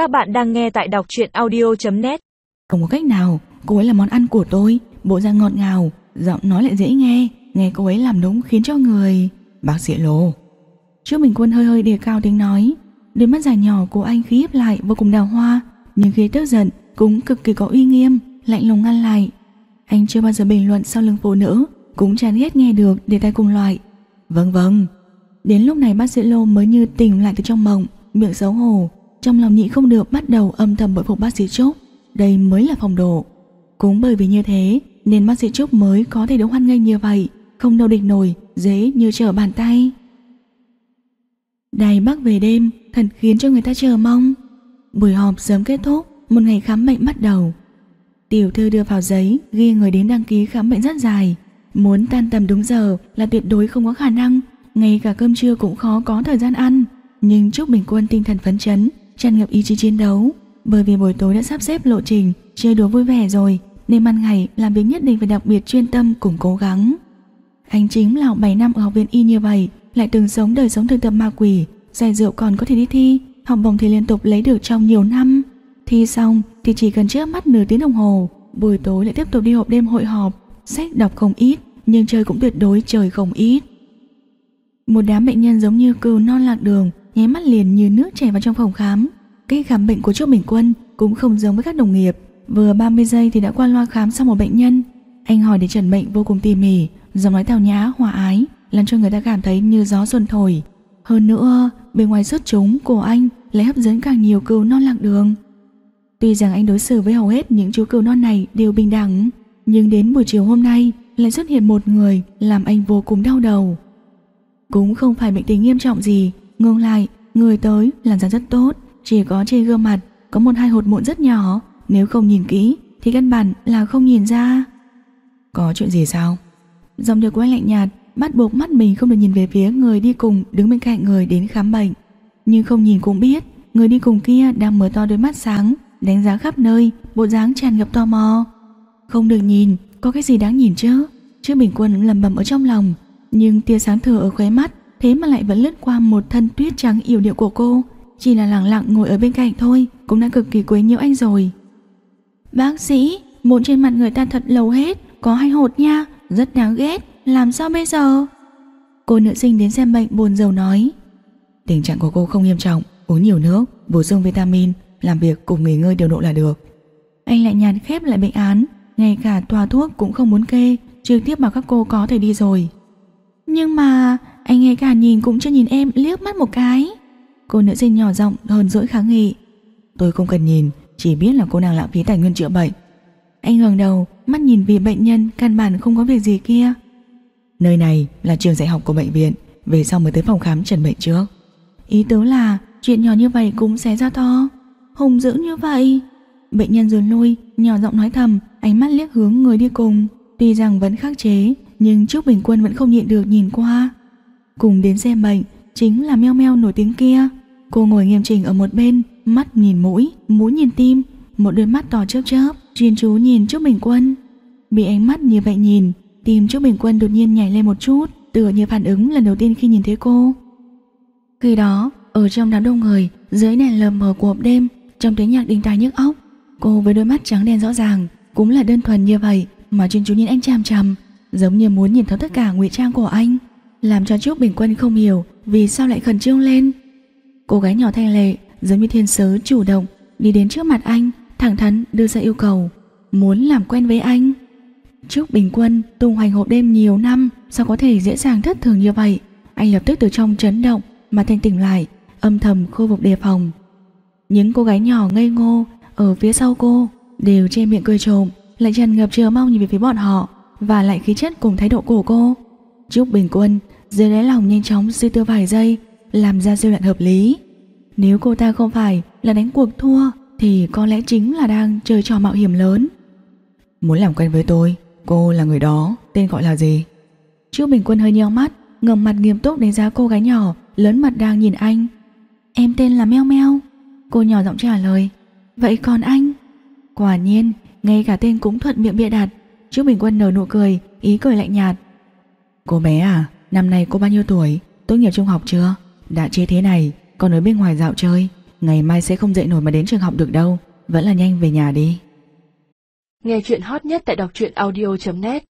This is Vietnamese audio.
Các bạn đang nghe tại đọc truyện audio.net Không có cách nào, cô ấy là món ăn của tôi, bộ da ngọt ngào, giọng nói lại dễ nghe, nghe cô ấy làm đúng khiến cho người... Bác sĩ Lô. Trước mình quân hơi hơi đề cao tiếng nói, đôi mắt dài nhỏ của anh khí hiếp lại vô cùng đào hoa, nhưng khi tức giận cũng cực kỳ có uy nghiêm, lạnh lùng ngăn lại. Anh chưa bao giờ bình luận sau lưng phụ nữ, cũng chán ghét nghe được để tay cùng loại. Vâng vâng. Đến lúc này bác sĩ Lô mới như tỉnh lại từ trong mộng, miệng xấu hổ, trong lòng nhị không được bắt đầu âm thầm bội phục bác sĩ Trúc. Đây mới là phong độ. Cũng bởi vì như thế nên bác sĩ Trúc mới có thể được hoan nghênh như vậy, không đâu địch nổi, dễ như trở bàn tay. Đài Bắc về đêm thật khiến cho người ta chờ mong. Buổi họp sớm kết thúc, một ngày khám bệnh bắt đầu. Tiểu thư đưa vào giấy ghi người đến đăng ký khám bệnh rất dài. Muốn tan tầm đúng giờ là tuyệt đối không có khả năng, ngay cả cơm trưa cũng khó có thời gian ăn. Nhưng Trúc Bình Quân tinh thần phấn chấn, tràn ngập ý chí chiến đấu. Bởi vì buổi tối đã sắp xếp lộ trình, chơi đùa vui vẻ rồi, nên ban ngày làm việc nhất định phải đặc biệt chuyên tâm cùng cố gắng. Anh chính là học 7 năm ở học viện y như vậy, lại từng sống đời sống thực tập ma quỷ, say rượu còn có thể đi thi, học bổng thì liên tục lấy được trong nhiều năm. Thi xong thì chỉ cần trước mắt nửa tiếng đồng hồ, buổi tối lại tiếp tục đi họp đêm hội họp, sách đọc không ít, nhưng chơi cũng tuyệt đối trời không ít. Một đám bệnh nhân giống như cừu non lạc đường, nháy mắt liền như nước chảy vào trong phòng khám. cách khám bệnh của Trúc Bình Quân cũng không giống với các đồng nghiệp, vừa 30 giây thì đã qua loa khám xong một bệnh nhân. Anh hỏi để trần bệnh vô cùng tỉ mỉ, giọng nói tào nhã, hòa ái, làm cho người ta cảm thấy như gió xuân thổi. Hơn nữa, bên ngoài xuất chúng của anh lại hấp dẫn càng nhiều cừu non lạc đường. Tuy rằng anh đối xử với hầu hết những chú cừu non này đều bình đẳng, nhưng đến buổi chiều hôm nay lại xuất hiện một người làm anh vô cùng đau đầu. Cũng không phải bệnh tình nghiêm trọng gì, ngược lại, người tới làn da rất tốt, chỉ có trên gương mặt có một hai hột mụn rất nhỏ, nếu không nhìn kỹ thì căn bản là không nhìn ra. Có chuyện gì sao? Giọng điệu của anh lạnh nhạt, bắt buộc mắt mình không được nhìn về phía người đi cùng đứng bên cạnh người đến khám bệnh. Nhưng không nhìn cũng biết, người đi cùng kia đang mở to đôi mắt sáng, đánh giá khắp nơi, bộ dáng tràn ngập tò mò. Không được nhìn, có cái gì đáng nhìn chứ? Chứ Bình Quân lầm bầm ở trong lòng, nhưng tia sáng thừa ở khóe mắt thế mà lại vẫn lướt qua một thân tuyết trắng yêu điệu của cô, chỉ là lặng lặng ngồi ở bên cạnh thôi, cũng đã cực kỳ quấy nhiễu anh rồi. Bác sĩ, mụn trên mặt người ta thật lâu hết, có hai hột nha, rất đáng ghét, làm sao bây giờ? Cô nữ sinh đến xem bệnh buồn rầu nói. Tình trạng của cô không nghiêm trọng, uống nhiều nước, bổ sung vitamin, làm việc cùng nghỉ ngơi điều độ là được. Anh lại nhàn khép lại bệnh án, ngay cả tòa thuốc cũng không muốn kê, trực tiếp bảo các cô có thể đi rồi. Nhưng mà anh ngay cả nhìn cũng chưa nhìn em liếc mắt một cái. Cô nữ sinh nhỏ giọng hờn dỗi kháng nghị. Tôi không cần nhìn, chỉ biết là cô nàng lãng phí tài nguyên chữa bệnh. Anh ngẩng đầu, mắt nhìn vì bệnh nhân căn bản không có việc gì kia. Nơi này là trường dạy học của bệnh viện, về sau mới tới phòng khám trần bệnh trước. Ý tứ là chuyện nhỏ như vậy cũng sẽ ra to. Hùng dữ như vậy. Bệnh nhân dồn lui, nhỏ giọng nói thầm, ánh mắt liếc hướng người đi cùng. Tuy rằng vẫn khắc chế, nhưng Trúc Bình Quân vẫn không nhịn được nhìn qua. Cùng đến xem bệnh, chính là meo meo nổi tiếng kia. Cô ngồi nghiêm chỉnh ở một bên, mắt nhìn mũi, mũi nhìn tim, một đôi mắt to chớp chớp, chuyên chú nhìn Trúc Bình Quân. Bị ánh mắt như vậy nhìn, tim Trúc Bình Quân đột nhiên nhảy lên một chút, tựa như phản ứng lần đầu tiên khi nhìn thấy cô. Khi đó, ở trong đám đông người, dưới đèn lờ mờ của hộp đêm, trong tiếng nhạc đình tai nhức óc, cô với đôi mắt trắng đen rõ ràng, cũng là đơn thuần như vậy mà chuyên chú nhìn anh chằm chằm, giống như muốn nhìn thấu tất cả ngụy trang của anh, làm cho Trúc Bình Quân không hiểu vì sao lại khẩn trương lên. Cô gái nhỏ thanh lệ, giống như thiên sứ chủ động đi đến trước mặt anh, thẳng thắn đưa ra yêu cầu, muốn làm quen với anh. Trúc Bình Quân tung hoành hộp đêm nhiều năm, sao có thể dễ dàng thất thường như vậy? Anh lập tức từ trong chấn động mà thanh tỉnh lại, âm thầm khu vực đề phòng. Những cô gái nhỏ ngây ngô ở phía sau cô đều che miệng cười trộm, lại tràn ngập chờ mong nhìn về phía bọn họ và lại khí chất cùng thái độ của cô. Trúc Bình Quân dưới đáy lòng nhanh chóng suy tư vài giây, làm ra suy luận hợp lý. Nếu cô ta không phải là đánh cuộc thua thì có lẽ chính là đang chơi trò mạo hiểm lớn. Muốn làm quen với tôi, cô là người đó, tên gọi là gì? Trúc Bình Quân hơi nheo mắt, ngầm mặt nghiêm túc đánh giá cô gái nhỏ, lớn mặt đang nhìn anh. Em tên là Meo Meo. Cô nhỏ giọng trả lời. Vậy còn anh? Quả nhiên, ngay cả tên cũng thuận miệng bịa đặt. Trúc Bình Quân nở nụ cười, ý cười lạnh nhạt. Cô bé à, năm nay cô bao nhiêu tuổi? Tốt nghiệp trung học chưa? Đã chế thế này, còn ở bên ngoài dạo chơi. Ngày mai sẽ không dậy nổi mà đến trường học được đâu Vẫn là nhanh về nhà đi Nghe chuyện hot nhất tại đọc truyện audio.net